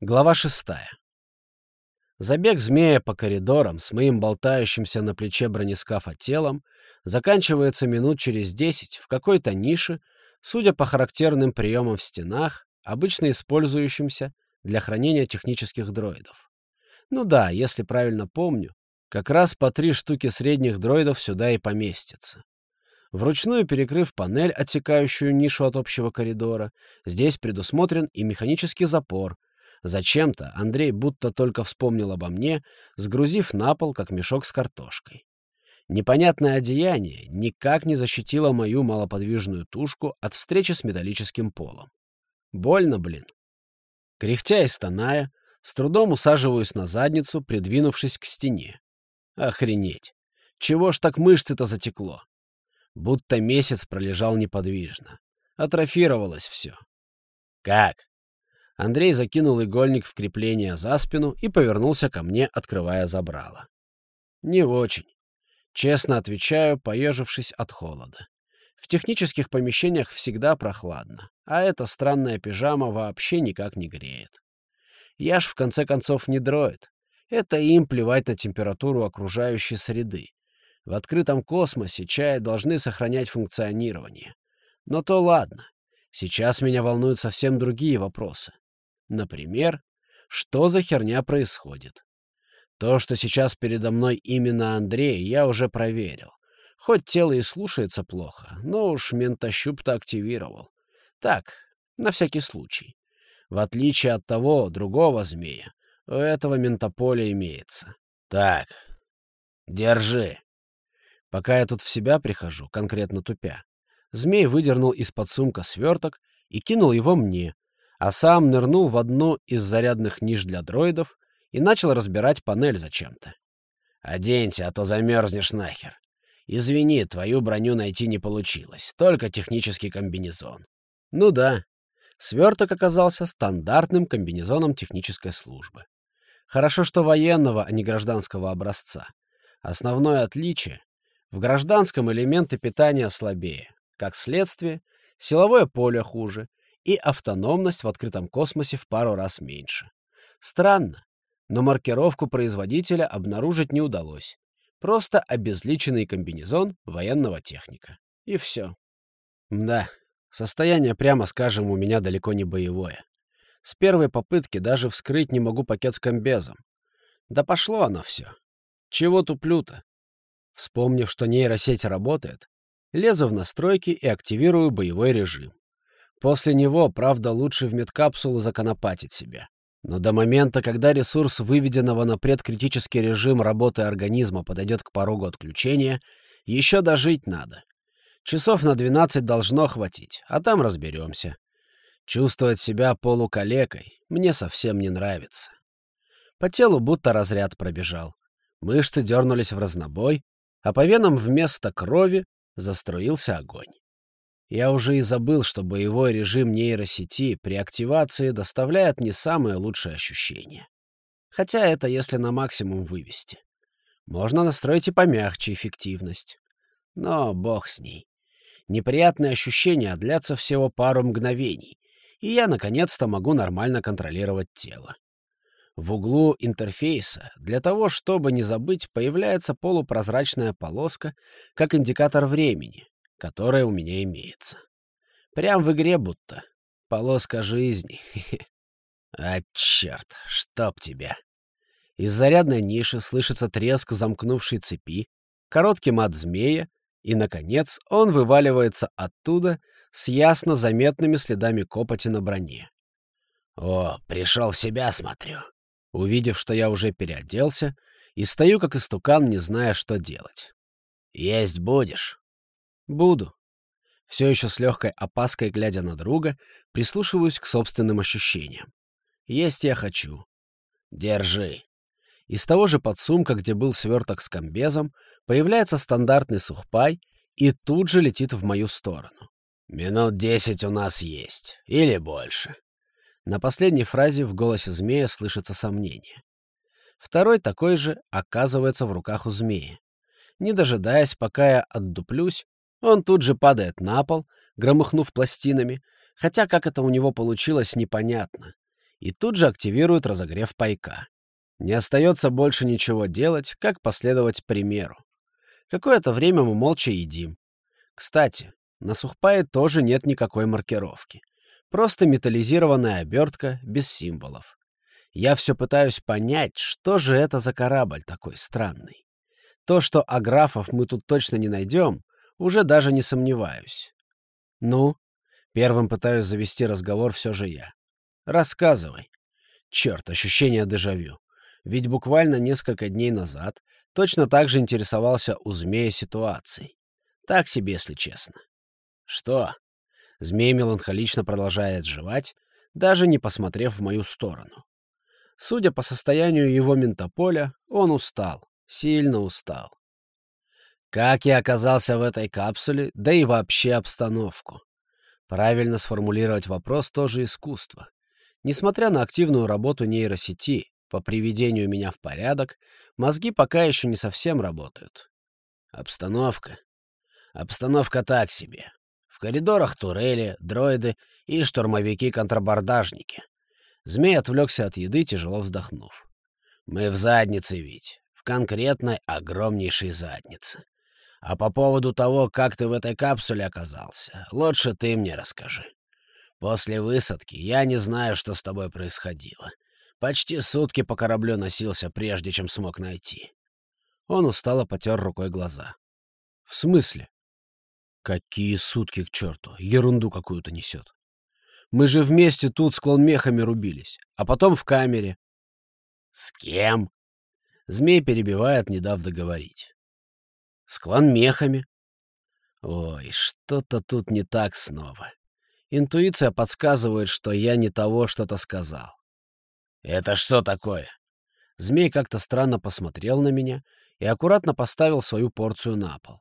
Глава шестая. Забег змея по коридорам с моим болтающимся на плече бронескафа телом заканчивается минут через десять в какой-то нише, судя по характерным приемам в стенах, обычно использующимся для хранения технических дроидов. Ну да, если правильно помню, как раз по три штуки средних дроидов сюда и поместятся. Вручную перекрыв панель, отсекающую нишу от общего коридора, здесь предусмотрен и механический запор — Зачем-то Андрей будто только вспомнил обо мне, сгрузив на пол, как мешок с картошкой. Непонятное одеяние никак не защитило мою малоподвижную тушку от встречи с металлическим полом. Больно, блин. Кряхтя и стоная, с трудом усаживаюсь на задницу, придвинувшись к стене. Охренеть! Чего ж так мышцы-то затекло? Будто месяц пролежал неподвижно. Атрофировалось все. «Как?» Андрей закинул игольник в крепление за спину и повернулся ко мне, открывая забрало. «Не очень. Честно отвечаю, поежившись от холода. В технических помещениях всегда прохладно, а эта странная пижама вообще никак не греет. Я ж, в конце концов, не дроид. Это им плевать на температуру окружающей среды. В открытом космосе чаи должны сохранять функционирование. Но то ладно. Сейчас меня волнуют совсем другие вопросы. Например, что за херня происходит? То, что сейчас передо мной именно Андрей, я уже проверил. Хоть тело и слушается плохо, но уж ментощуп-то активировал. Так, на всякий случай. В отличие от того, другого змея, у этого ментополя имеется. Так, держи. Пока я тут в себя прихожу, конкретно тупя, змей выдернул из-под сумка сверток и кинул его мне, а сам нырнул в одну из зарядных ниш для дроидов и начал разбирать панель зачем-то. «Оденься, а то замерзнешь нахер. Извини, твою броню найти не получилось, только технический комбинезон». Ну да, сверток оказался стандартным комбинезоном технической службы. Хорошо, что военного, а не гражданского образца. Основное отличие — в гражданском элементы питания слабее. Как следствие, силовое поле хуже, и автономность в открытом космосе в пару раз меньше. Странно, но маркировку производителя обнаружить не удалось. Просто обезличенный комбинезон военного техника. И все. Да, состояние, прямо скажем, у меня далеко не боевое. С первой попытки даже вскрыть не могу пакет с комбезом. Да пошло оно все. Чего туплю-то? Вспомнив, что нейросеть работает, лезу в настройки и активирую боевой режим. После него, правда, лучше в медкапсулу законопатить себя. Но до момента, когда ресурс выведенного на предкритический режим работы организма подойдет к порогу отключения, еще дожить надо. Часов на 12 должно хватить, а там разберемся. Чувствовать себя полукалекой мне совсем не нравится. По телу будто разряд пробежал. Мышцы дернулись в разнобой, а по венам вместо крови заструился огонь. Я уже и забыл, что боевой режим нейросети при активации доставляет не самое лучшее ощущение. Хотя это если на максимум вывести. Можно настроить и помягче эффективность. Но бог с ней. Неприятные ощущения длятся всего пару мгновений, и я наконец-то могу нормально контролировать тело. В углу интерфейса для того, чтобы не забыть, появляется полупрозрачная полоска, как индикатор времени, которая у меня имеется. Прям в игре будто. Полоска жизни. А черт, чтоб тебя. Из зарядной ниши слышится треск замкнувшей цепи, короткий мат змея, и, наконец, он вываливается оттуда с ясно заметными следами копоти на броне. «О, пришел в себя, смотрю». Увидев, что я уже переоделся, и стою как истукан, не зная, что делать. «Есть будешь?» Буду. Все еще с легкой опаской, глядя на друга, прислушиваюсь к собственным ощущениям. Есть я хочу. Держи. Из того же подсумка, где был сверток с комбезом, появляется стандартный сухпай и тут же летит в мою сторону. «Минут десять у нас есть. Или больше». На последней фразе в голосе змея слышится сомнение. Второй такой же оказывается в руках у змея. Не дожидаясь, пока я отдуплюсь, он тут же падает на пол, громыхнув пластинами, хотя как это у него получилось, непонятно. и тут же активирует разогрев пайка. Не остается больше ничего делать, как последовать примеру. Какое-то время мы молча едим. Кстати, на сухпае тоже нет никакой маркировки. Просто металлизированная обертка без символов. Я все пытаюсь понять, что же это за корабль такой странный. То, что аграфов мы тут точно не найдем, уже даже не сомневаюсь. Ну, первым пытаюсь завести разговор все же я. Рассказывай. Черт, ощущение дежавю. Ведь буквально несколько дней назад точно так же интересовался у змея ситуацией. Так себе, если честно. Что? Змей меланхолично продолжает жевать, даже не посмотрев в мою сторону. Судя по состоянию его ментополя, он устал, сильно устал. Как я оказался в этой капсуле, да и вообще обстановку. Правильно сформулировать вопрос тоже искусство. Несмотря на активную работу нейросети по приведению меня в порядок, мозги пока еще не совсем работают. Обстановка. Обстановка так себе. В коридорах турели, дроиды и штурмовики-контрабордажники. Змей отвлекся от еды, тяжело вздохнув. Мы в заднице ведь. В конкретной огромнейшей заднице. А по поводу того, как ты в этой капсуле оказался, лучше ты мне расскажи. После высадки я не знаю, что с тобой происходило. Почти сутки по кораблю носился, прежде чем смог найти. Он устало потер рукой глаза. «В смысле?» «Какие сутки к черту? Ерунду какую-то несет. Мы же вместе тут с клонмехами рубились, а потом в камере». «С кем?» Змей перебивает, не дав договорить. С кланмехами. Ой, что-то тут не так снова. Интуиция подсказывает, что я не того что-то сказал. «Это что такое?» Змей как-то странно посмотрел на меня и аккуратно поставил свою порцию на пол.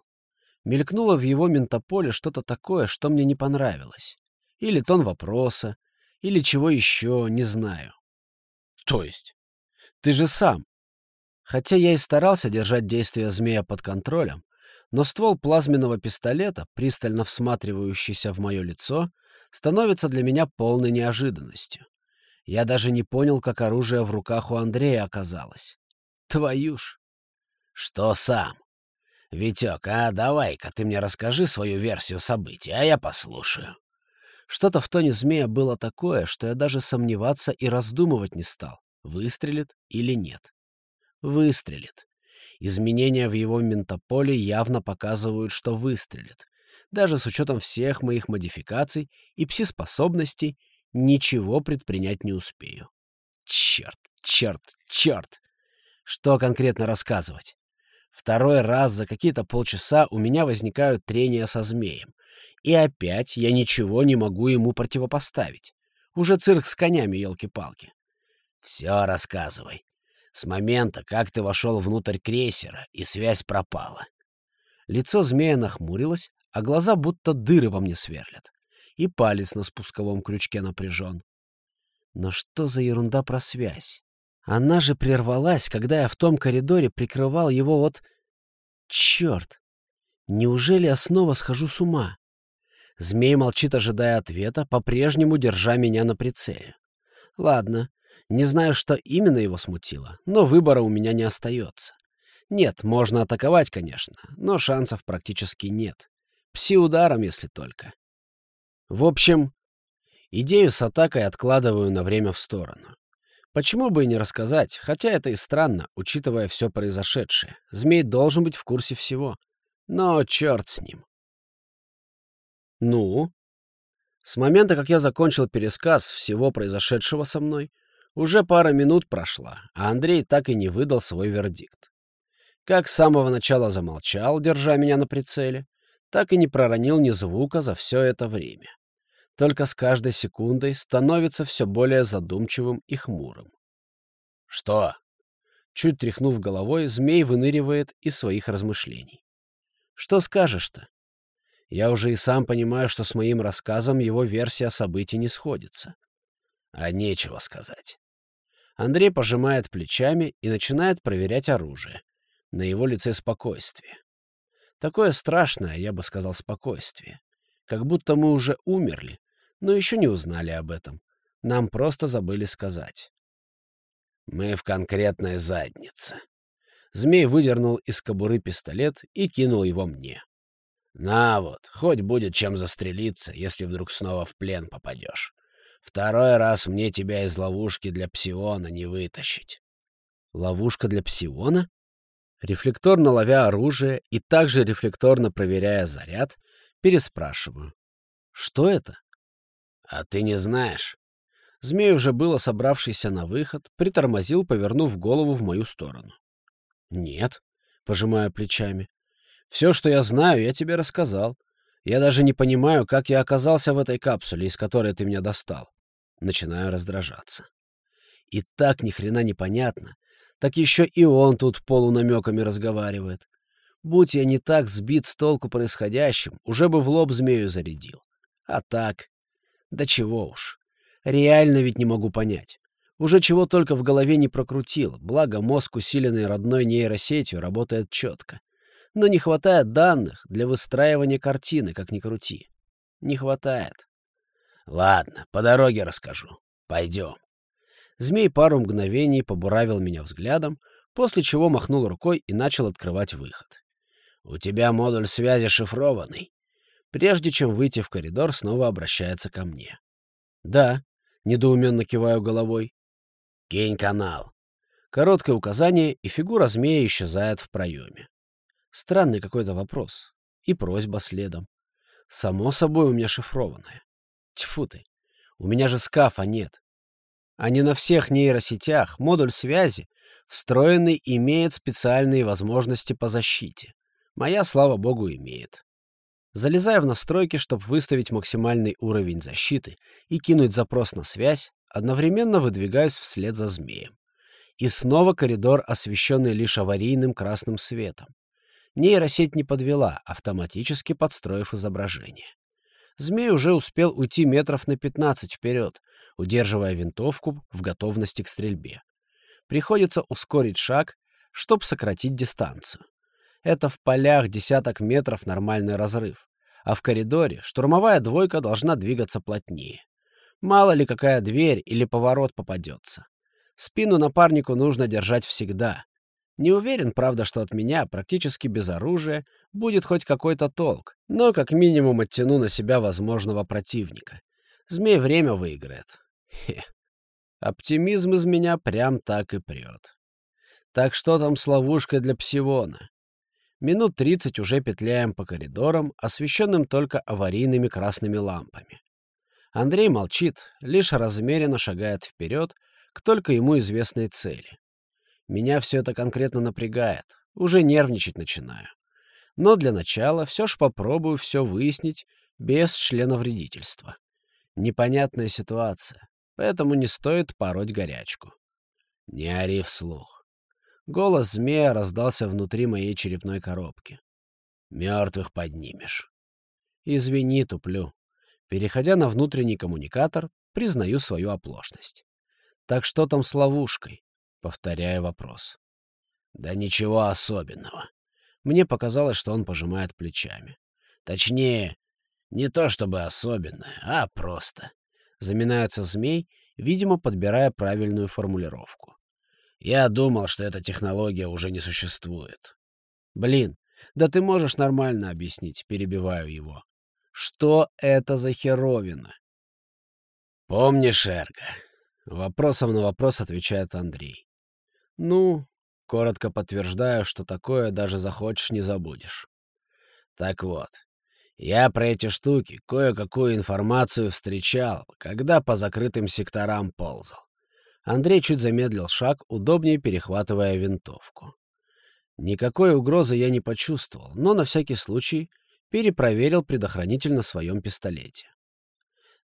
Мелькнуло в его ментополе что-то такое, что мне не понравилось. Или тон вопроса, или чего еще, не знаю. То есть? Ты же сам. Хотя я и старался держать действия змея под контролем, но ствол плазменного пистолета, пристально всматривающийся в мое лицо, становится для меня полной неожиданностью. Я даже не понял, как оружие в руках у Андрея оказалось. Твою ж! Что сам? Витек, а давай-ка ты мне расскажи свою версию событий, а я послушаю. Что-то в тоне змея было такое, что я даже сомневаться и раздумывать не стал, выстрелит или нет выстрелит. Изменения в его ментополе явно показывают, что выстрелит. Даже с учетом всех моих модификаций и пси-способностей ничего предпринять не успею. Черт, черт, черт! Что конкретно рассказывать? Второй раз за какие-то полчаса у меня возникают трения со змеем. И опять я ничего не могу ему противопоставить. Уже цирк с конями, елки-палки. Все рассказывай. С момента, как ты вошел внутрь крейсера, и связь пропала. Лицо змея нахмурилось, а глаза будто дыры во мне сверлят. И палец на спусковом крючке напряжен. Но что за ерунда про связь? Она же прервалась, когда я в том коридоре прикрывал его от... Черт! Неужели я снова схожу с ума? Змей молчит, ожидая ответа, по-прежнему держа меня на прицеле. Ладно, не знаю, что именно его смутило, но выбора у меня не остается. Нет, можно атаковать, конечно, но шансов практически нет. Пси-ударом, если только. В общем, идею с атакой откладываю на время в сторону. Почему бы и не рассказать, хотя это и странно, учитывая все произошедшее. Змей должен быть в курсе всего. Но черт с ним. Ну? С момента, как я закончил пересказ всего произошедшего со мной, уже пара минут прошла, а Андрей так и не выдал свой вердикт. Как с самого начала замолчал, держа меня на прицеле, так и не проронил ни звука за все это время. Только с каждой секундой становится все более задумчивым и хмурым. «Что?» Чуть тряхнув головой, змей выныривает из своих размышлений. «Что скажешь-то?» Я уже и сам понимаю, что с моим рассказом его версия событий не сходится. А нечего сказать. Андрей пожимает плечами и начинает проверять оружие. На его лице спокойствие. Такое страшное, я бы сказал, спокойствие. Как будто мы уже умерли, но еще не узнали об этом. Нам просто забыли сказать. Мы в конкретной заднице. Змей выдернул из кобуры пистолет и кинул его мне. На вот, хоть будет чем застрелиться, если вдруг снова в плен попадешь. Второй раз мне тебя из ловушки для псиона не вытащить. Ловушка для псиона? Рефлекторно ловя оружие и также рефлекторно проверяя заряд, переспрашиваю. Что это? А ты не знаешь? Змей, уже было собравшийся на выход, притормозил, повернув голову в мою сторону. «Нет», — пожимаю плечами. «Все, что я знаю, я тебе рассказал. Я даже не понимаю, как я оказался в этой капсуле, из которой ты меня достал». Начинаю раздражаться. И так ни хрена непонятно. Так еще и он тут полунамеками разговаривает. Будь я не так сбит с толку происходящим, уже бы в лоб змею зарядил. А так... Да чего уж. Реально ведь не могу понять. Уже чего только в голове не прокрутил, благо мозг, усиленный родной нейросетью, работает четко. Но не хватает данных для выстраивания картины, как ни крути. Не хватает. Ладно, по дороге расскажу. Пойдем. Змей пару мгновений побуравил меня взглядом, после чего махнул рукой и начал открывать выход. «У тебя модуль связи шифрованный». Прежде чем выйти в коридор, снова обращается ко мне. «Да», — недоуменно киваю головой. «Кинь канал». Короткое указание, и фигура змея исчезает в проеме. Странный какой-то вопрос. И просьба следом. Само собой у меня шифрованная. Тьфу ты. У меня же скафа нет. А не на всех нейросетях модуль связи, встроенный, имеет специальные возможности по защите. Моя, слава богу, имеет. Залезая в настройки, чтобы выставить максимальный уровень защиты и кинуть запрос на связь, Одновременно выдвигаюсь вслед за змеем. И снова коридор, освещенный лишь аварийным красным светом. Нейросеть не подвела, автоматически подстроив изображение. Змей уже успел уйти метров на 15 вперед, удерживая винтовку в готовности к стрельбе. Приходится ускорить шаг, чтобы сократить дистанцию. Это в полях десяток метров нормальный разрыв, а в коридоре штурмовая двойка должна двигаться плотнее. Мало ли какая дверь или поворот попадется. Спину напарнику нужно держать всегда. Не уверен, правда, что от меня, практически без оружия, будет хоть какой-то толк, но как минимум оттяну на себя возможного противника. Змей время выиграет. Хе. Оптимизм из меня прям так и прет. Так что там с ловушкой для псивона? Минут тридцать уже петляем по коридорам, освещенным только аварийными красными лампами. Андрей молчит, лишь размеренно шагает вперед к только ему известной цели. Меня все это конкретно напрягает, уже нервничать начинаю. Но для начала все ж попробую все выяснить без члена вредительства. Непонятная ситуация, поэтому не стоит пороть горячку. Не ори вслух. Голос змея раздался внутри моей черепной коробки. Мертвых поднимешь. Извини, туплю. Переходя на внутренний коммуникатор, признаю свою оплошность. «Так что там с ловушкой?» — повторяю вопрос. «Да ничего особенного». Мне показалось, что он пожимает плечами. «Точнее, не то чтобы особенное, а просто». Заминается змей, видимо, подбирая правильную формулировку. «Я думал, что эта технология уже не существует». «Блин, да ты можешь нормально объяснить», — перебиваю его. Что это за херовина? Помнишь, Эрго? Вопросом на вопрос отвечает Андрей. Ну, коротко подтверждаю, что такое даже захочешь не забудешь. Так вот, я про эти штуки кое-какую информацию встречал, когда по закрытым секторам ползал. Андрей чуть замедлил шаг, удобнее перехватывая винтовку. Никакой угрозы я не почувствовал, но на всякий случай перепроверил предохранитель на своем пистолете.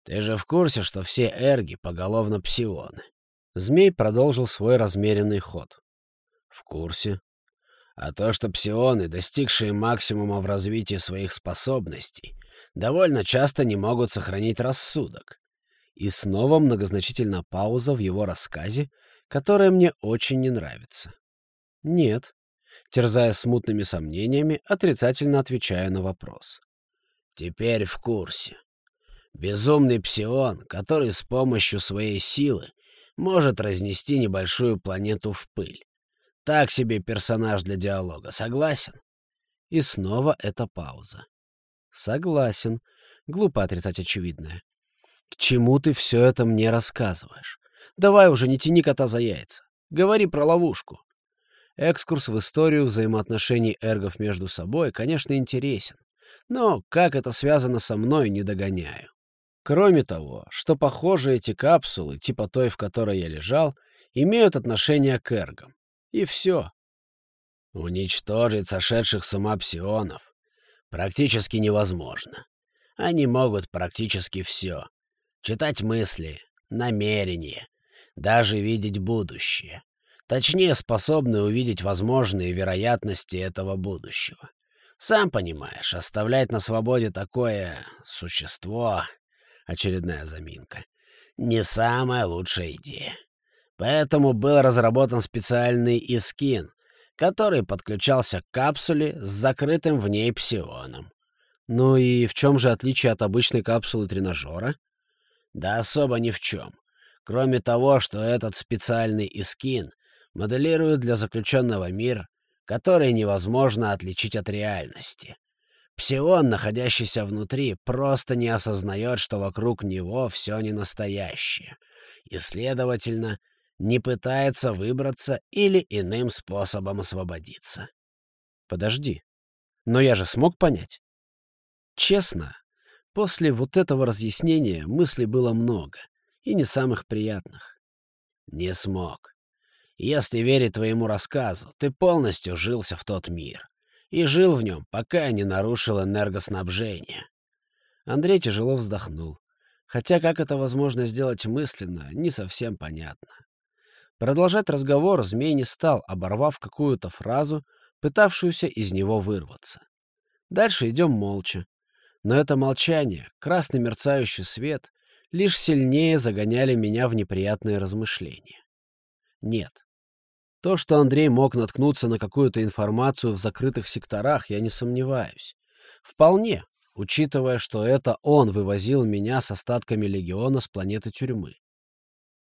«Ты же в курсе, что все эрги поголовно псионы?» Змей продолжил свой размеренный ход. «В курсе. А то, что псионы, достигшие максимума в развитии своих способностей, довольно часто не могут сохранить рассудок». И снова многозначительно пауза в его рассказе, которая мне очень не нравится. «Нет, терзая смутными сомнениями, отрицательно отвечая на вопрос. «Теперь в курсе. Безумный псион, который с помощью своей силы может разнести небольшую планету в пыль. Так себе персонаж для диалога, согласен? И снова эта пауза. Согласен. Глупо отрицать очевидное. К чему ты все это мне рассказываешь? Давай уже не тяни кота за яйца. Говори про ловушку. Экскурс в историю взаимоотношений эргов между собой, конечно, интересен. Но как это связано со мной, не догоняю. Кроме того, что, похоже, эти капсулы, типа той, в которой я лежал, имеют отношение к эргам. И все. Уничтожить сошедших с ума псионов практически невозможно. Они могут практически все. Читать мысли, намерения, даже видеть будущее. Точнее, способны увидеть возможные вероятности этого будущего. Сам понимаешь, оставлять на свободе такое существо очередная заминка. Не самая лучшая идея. Поэтому был разработан специальный искин, который подключался к капсуле с закрытым в ней псионом. Ну и в чем же отличие от обычной капсулы тренажера? Да особо ни в чем. Кроме того, что этот специальный искин моделирует для заключенного мир, который невозможно отличить от реальности. Псион, находящийся внутри, просто не осознает, что вокруг него все не настоящее, и, следовательно, не пытается выбраться или иным способом освободиться. Подожди, но я же смог понять. Честно, после вот этого разъяснения мыслей было много, и не самых приятных. Не смог. Если верить твоему рассказу, ты полностью жился в тот мир и жил в нем, пока не нарушил энергоснабжение. Андрей тяжело вздохнул. Хотя как это возможно сделать мысленно, не совсем понятно. Продолжать разговор змей не стал, оборвав какую-то фразу, пытавшуюся из него вырваться. Дальше идем молча. Но это молчание, красный мерцающий свет, лишь сильнее загоняли меня в неприятные размышления. Нет, то, что Андрей мог наткнуться на какую-то информацию в закрытых секторах, я не сомневаюсь. Вполне, учитывая, что это он вывозил меня с остатками легиона с планеты тюрьмы.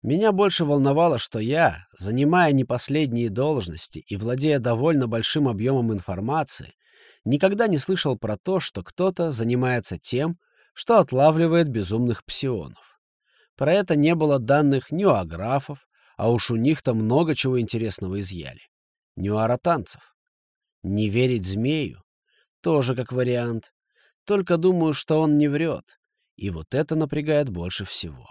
Меня больше волновало, что я, занимая не последние должности и владея довольно большим объемом информации, никогда не слышал про то, что кто-то занимается тем, что отлавливает безумных псионов. Про это не было данных ни у аграфов, а уж у них-то много чего интересного изъяли. Не у аратанцев. Не верить змею? Тоже как вариант. Только думаю, что он не врет. И вот это напрягает больше всего.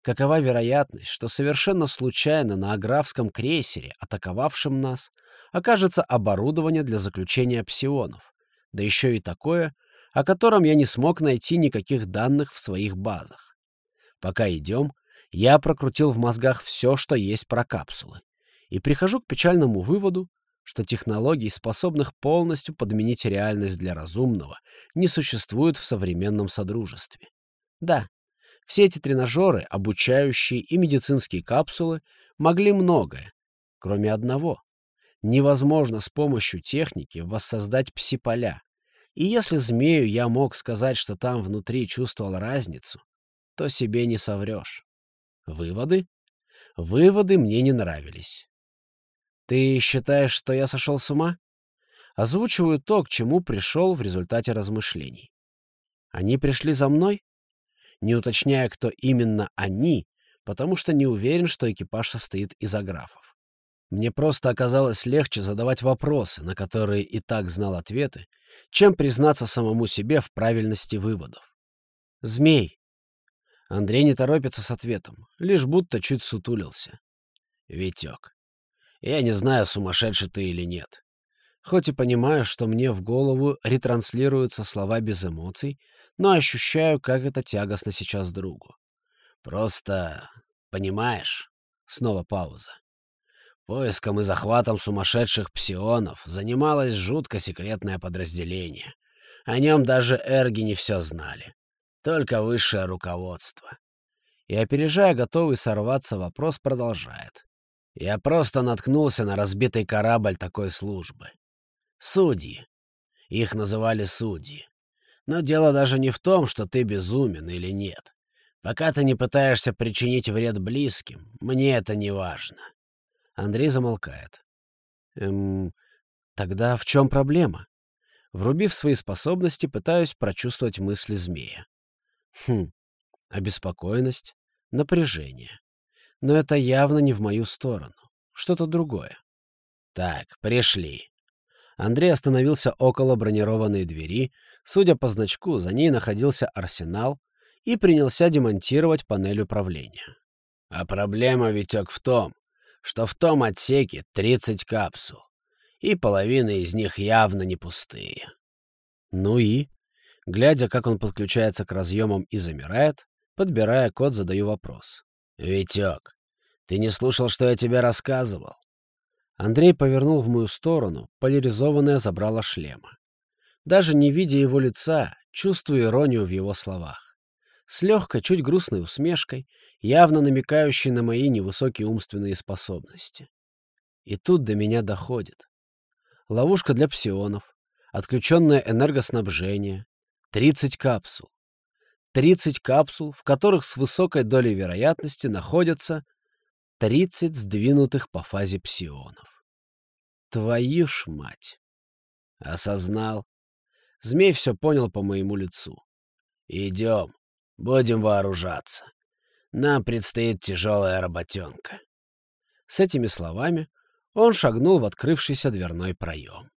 Какова вероятность, что совершенно случайно на аграфском крейсере, атаковавшем нас, окажется оборудование для заключения псионов, да еще и такое, о котором я не смог найти никаких данных в своих базах. Пока идем, я прокрутил в мозгах все, что есть про капсулы, и прихожу к печальному выводу, что технологий, способных полностью подменить реальность для разумного, не существует в современном содружестве. Да, все эти тренажеры, обучающие и медицинские капсулы могли многое, кроме одного. Невозможно с помощью техники воссоздать пси-поля. И если змею я мог сказать, что там внутри чувствовал разницу, то себе не соврешь. Выводы? Выводы мне не нравились. Ты считаешь, что я сошел с ума? Озвучиваю то, к чему пришел в результате размышлений. Они пришли за мной? Не уточняя, кто именно они, потому что не уверен, что экипаж состоит из аграфов. Мне просто оказалось легче задавать вопросы, на которые и так знал ответы, чем признаться самому себе в правильности выводов. «Змей, Андрей не торопится с ответом, лишь будто чуть сутулился. «Витек, я не знаю, сумасшедший ты или нет. Хоть и понимаю, что мне в голову ретранслируются слова без эмоций, но ощущаю, как это тягостно сейчас другу. Просто, понимаешь, снова пауза. Поиском и захватом сумасшедших псионов занималось жутко секретное подразделение. О нем даже эрги не все знали. Только высшее руководство. И, опережая готовый сорваться вопрос, продолжает. Я просто наткнулся на разбитый корабль такой службы. Судьи. Их называли судьи. Но дело даже не в том, что ты безумен или нет. Пока ты не пытаешься причинить вред близким, мне это не важно. Андрей замолкает. Эм, тогда в чем проблема? Врубив свои способности, пытаюсь прочувствовать мысли змея. Хм, обеспокоенность, напряжение. Но это явно не в мою сторону. Что-то другое. Так, пришли. Андрей остановился около бронированной двери. Судя по значку, за ней находился арсенал и принялся демонтировать панель управления. А проблема, Витек, в том, что в том отсеке 30 капсул, и половина из них явно не пустые. Ну и? Глядя, как он подключается к разъемам и замирает, подбирая код, задаю вопрос. «Витек, ты не слушал, что я тебе рассказывал?» Андрей повернул в мою сторону поляризованное забрало шлема. Даже не видя его лица, чувствую иронию в его словах. С легкой, чуть грустной усмешкой, явно намекающей на мои невысокие умственные способности. И тут до меня доходит. Ловушка для псионов, отключенное энергоснабжение, 30 капсул. 30 капсул, в которых с высокой долей вероятности находятся 30 сдвинутых по фазе псионов. Твою ж мать! Осознал. Змей все понял по моему лицу. Идем, будем вооружаться. Нам предстоит тяжелая работенка. С этими словами он шагнул в открывшийся дверной проем.